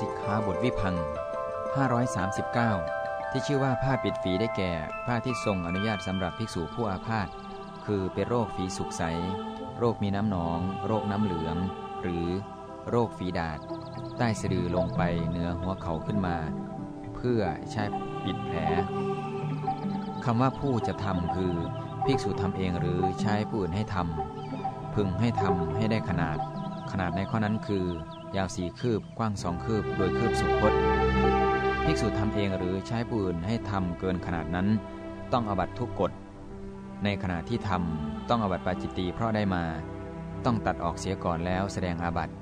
สิกขาบทวิพัง539 ที่ชื่อว่าผ้าปิดฝีได้แก่ ผ้าที่ทรงอนุญาตสำหรับภิกษุผู้อาพาธคือเป็นโรคฝีสุกใส โรคมีน้ำหนอง โรคน้ำเหลือง หรือโรคฝีดาดใต้สะดือลงไปเหนือหัวเขาขึ้นมา เพื่อใช้ปิดแผลคำว่าผู้จะทำคือ ภิกษุทำเองหรือใช้ผู้อื่นให้ทำพึงให้ทำให้ได้ขนาด ขนาดในข้อนั้นคือ ยาวสี่คืบกว้างสองคืบ โดยคืบสุคตภิกษุทำเองหรือใช้ผู้อื่นให้ทำเกินขนาดนั้น ต้องอบัตทุกกฎ ในขณะที่ทำต้องอบัตปาจิตตีเพราะได้มา ต้องตัดออกเสียก่อนแล้วแสดงอาบัติ